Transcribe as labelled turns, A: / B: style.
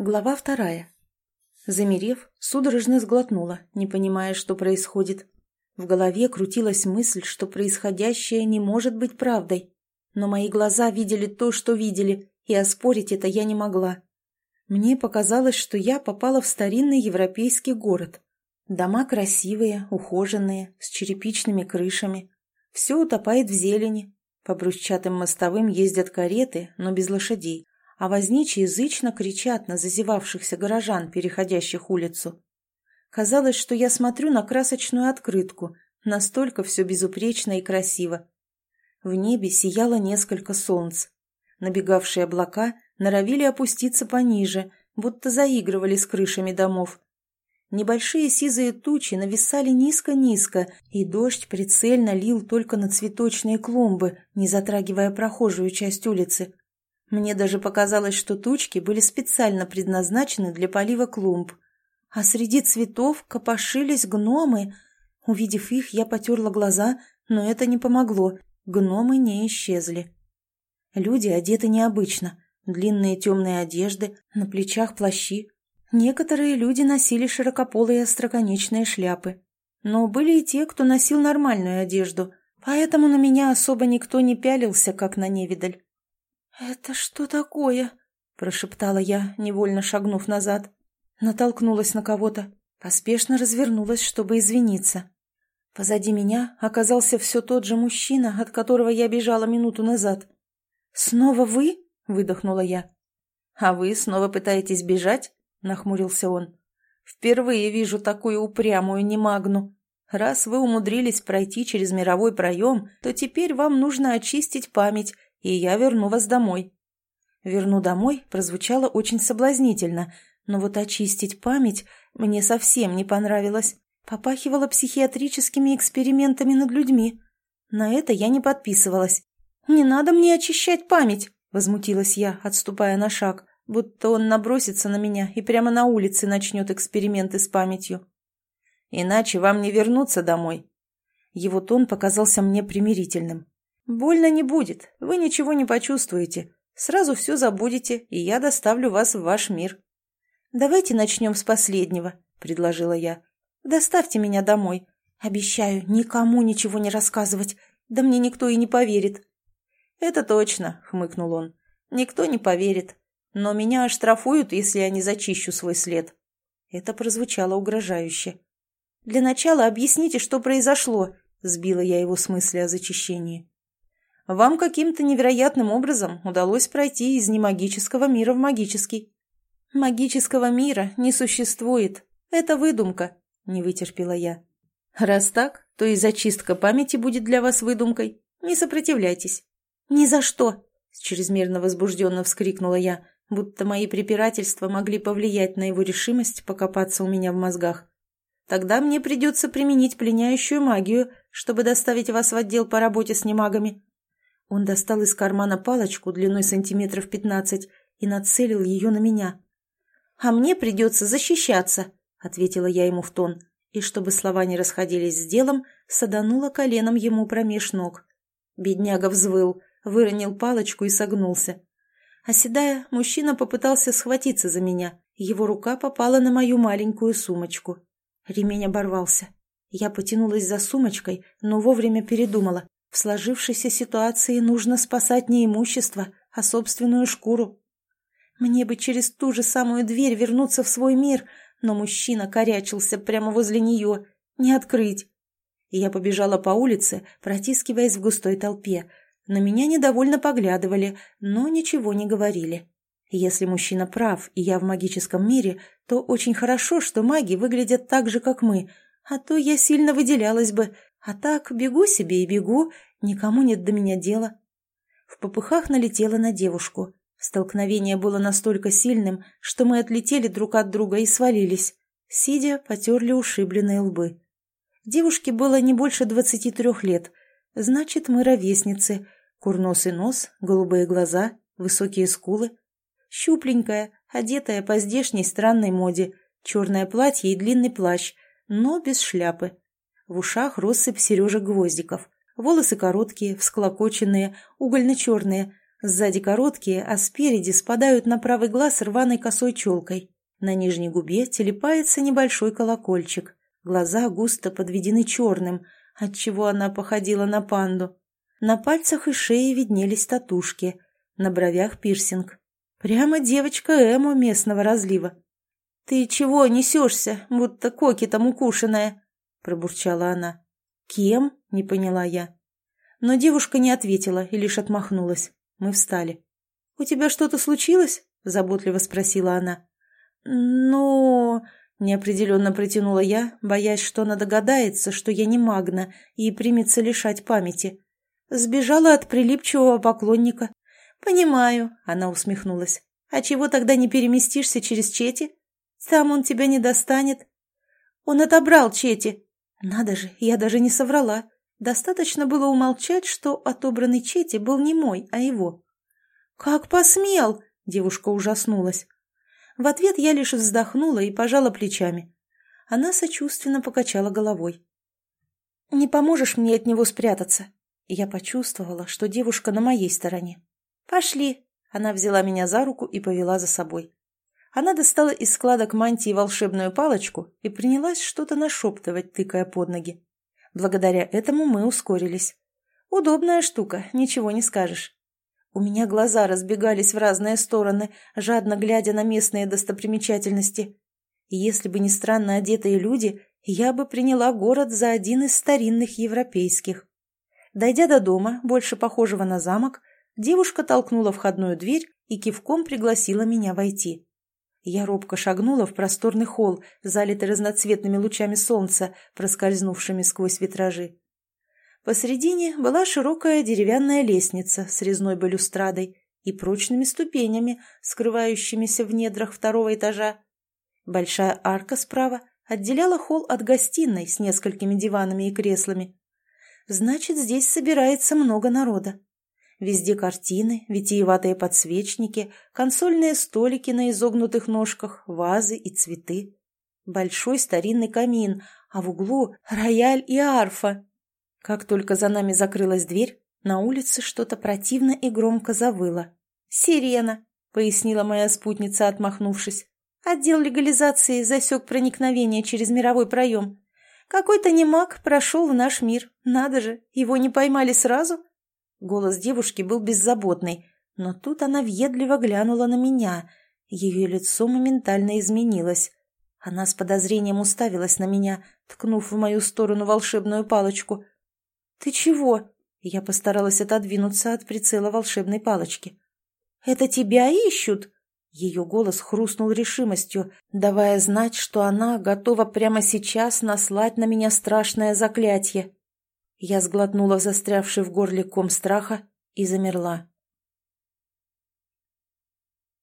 A: Глава вторая. Замерев, судорожно сглотнула, не понимая, что происходит. В голове крутилась мысль, что происходящее не может быть правдой. Но мои глаза видели то, что видели, и оспорить это я не могла. Мне показалось, что я попала в старинный европейский город. Дома красивые, ухоженные, с черепичными крышами. Все утопает в зелени. По брусчатым мостовым ездят кареты, но без лошадей а возничие язычно кричат на зазевавшихся горожан, переходящих улицу. Казалось, что я смотрю на красочную открытку, настолько все безупречно и красиво. В небе сияло несколько солнц. Набегавшие облака норовили опуститься пониже, будто заигрывали с крышами домов. Небольшие сизые тучи нависали низко-низко, и дождь прицельно лил только на цветочные клумбы, не затрагивая прохожую часть улицы. Мне даже показалось, что тучки были специально предназначены для полива клумб. А среди цветов копошились гномы. Увидев их, я потерла глаза, но это не помогло. Гномы не исчезли. Люди одеты необычно. Длинные темные одежды, на плечах плащи. Некоторые люди носили широкополые остроконечные шляпы. Но были и те, кто носил нормальную одежду, поэтому на меня особо никто не пялился, как на невидаль. «Это что такое?» – прошептала я, невольно шагнув назад. Натолкнулась на кого-то, поспешно развернулась, чтобы извиниться. Позади меня оказался все тот же мужчина, от которого я бежала минуту назад. «Снова вы?» – выдохнула я. «А вы снова пытаетесь бежать?» – нахмурился он. «Впервые вижу такую упрямую немагну. Раз вы умудрились пройти через мировой проем, то теперь вам нужно очистить память и я верну вас домой». «Верну домой» прозвучало очень соблазнительно, но вот очистить память мне совсем не понравилось. Попахивало психиатрическими экспериментами над людьми. На это я не подписывалась. «Не надо мне очищать память!» — возмутилась я, отступая на шаг, будто он набросится на меня и прямо на улице начнет эксперименты с памятью. «Иначе вам не вернуться домой». Его тон показался мне примирительным. «Больно не будет, вы ничего не почувствуете. Сразу все забудете, и я доставлю вас в ваш мир». «Давайте начнем с последнего», — предложила я. «Доставьте меня домой. Обещаю, никому ничего не рассказывать. Да мне никто и не поверит». «Это точно», — хмыкнул он. «Никто не поверит. Но меня оштрафуют, если я не зачищу свой след». Это прозвучало угрожающе. «Для начала объясните, что произошло», — сбила я его с мысли о зачищении. Вам каким-то невероятным образом удалось пройти из немагического мира в магический. Магического мира не существует. Это выдумка, не вытерпела я. Раз так, то и зачистка памяти будет для вас выдумкой. Не сопротивляйтесь. Ни за что, чрезмерно возбужденно вскрикнула я, будто мои препирательства могли повлиять на его решимость покопаться у меня в мозгах. Тогда мне придется применить пленяющую магию, чтобы доставить вас в отдел по работе с немагами. Он достал из кармана палочку длиной сантиметров пятнадцать и нацелил ее на меня. «А мне придется защищаться», — ответила я ему в тон, и, чтобы слова не расходились с делом, саданула коленом ему промеж ног. Бедняга взвыл, выронил палочку и согнулся. Оседая, мужчина попытался схватиться за меня. Его рука попала на мою маленькую сумочку. Ремень оборвался. Я потянулась за сумочкой, но вовремя передумала. В сложившейся ситуации нужно спасать не имущество, а собственную шкуру. Мне бы через ту же самую дверь вернуться в свой мир, но мужчина корячился прямо возле нее. Не открыть. Я побежала по улице, протискиваясь в густой толпе. На меня недовольно поглядывали, но ничего не говорили. Если мужчина прав, и я в магическом мире, то очень хорошо, что маги выглядят так же, как мы, а то я сильно выделялась бы – а так, бегу себе и бегу, никому нет до меня дела. В попыхах налетела на девушку. Столкновение было настолько сильным, что мы отлетели друг от друга и свалились. Сидя, потерли ушибленные лбы. Девушке было не больше двадцати трех лет. Значит, мы ровесницы. Курносый нос, голубые глаза, высокие скулы. Щупленькая, одетая по здешней странной моде. Черное платье и длинный плащ, но без шляпы. В ушах россыпь сережек-гвоздиков. Волосы короткие, всклокоченные, угольно-черные, Сзади короткие, а спереди спадают на правый глаз рваной косой челкой. На нижней губе телепается небольшой колокольчик. Глаза густо подведены черным, отчего она походила на панду. На пальцах и шее виднелись татушки, на бровях пирсинг. Прямо девочка Эмо местного разлива. «Ты чего несешься, будто коки там укушенная?» – пробурчала она. «Кем?» – не поняла я. Но девушка не ответила и лишь отмахнулась. Мы встали. «У тебя что-то случилось?» – заботливо спросила она. «Ну...» – неопределенно протянула я, боясь, что она догадается, что я не магна и примется лишать памяти. Сбежала от прилипчивого поклонника. «Понимаю», — она усмехнулась. «А чего тогда не переместишься через Чети? Там он тебя не достанет». «Он отобрал Чети». «Надо же, я даже не соврала. Достаточно было умолчать, что отобранный Чети был не мой, а его». «Как посмел!» — девушка ужаснулась. В ответ я лишь вздохнула и пожала плечами. Она сочувственно покачала головой. «Не поможешь мне от него спрятаться?» Я почувствовала, что девушка на моей стороне. «Пошли!» Она взяла меня за руку и повела за собой. Она достала из складок мантии волшебную палочку и принялась что-то нашептывать, тыкая под ноги. Благодаря этому мы ускорились. Удобная штука, ничего не скажешь. У меня глаза разбегались в разные стороны, жадно глядя на местные достопримечательности. Если бы не странно одетые люди, я бы приняла город за один из старинных европейских. Дойдя до дома, больше похожего на замок, девушка толкнула входную дверь и кивком пригласила меня войти. Я робко шагнула в просторный холл, залитый разноцветными лучами солнца, проскользнувшими сквозь витражи. Посредине была широкая деревянная лестница с резной балюстрадой и прочными ступенями, скрывающимися в недрах второго этажа. Большая арка справа отделяла холл от гостиной с несколькими диванами и креслами. Значит, здесь собирается много народа. Везде картины, витиеватые подсвечники, консольные столики на изогнутых ножках, вазы и цветы. Большой старинный камин, а в углу рояль и арфа. Как только за нами закрылась дверь, на улице что-то противно и громко завыло. «Сирена», — пояснила моя спутница, отмахнувшись. «Отдел легализации засек проникновение через мировой проем. Какой-то немаг прошел в наш мир. Надо же, его не поймали сразу?» Голос девушки был беззаботный, но тут она въедливо глянула на меня. Ее лицо моментально изменилось. Она с подозрением уставилась на меня, ткнув в мою сторону волшебную палочку. «Ты чего?» Я постаралась отодвинуться от прицела волшебной палочки. «Это тебя ищут?» Ее голос хрустнул решимостью, давая знать, что она готова прямо сейчас наслать на меня страшное заклятие. Я сглотнула застрявший в горле ком страха и замерла.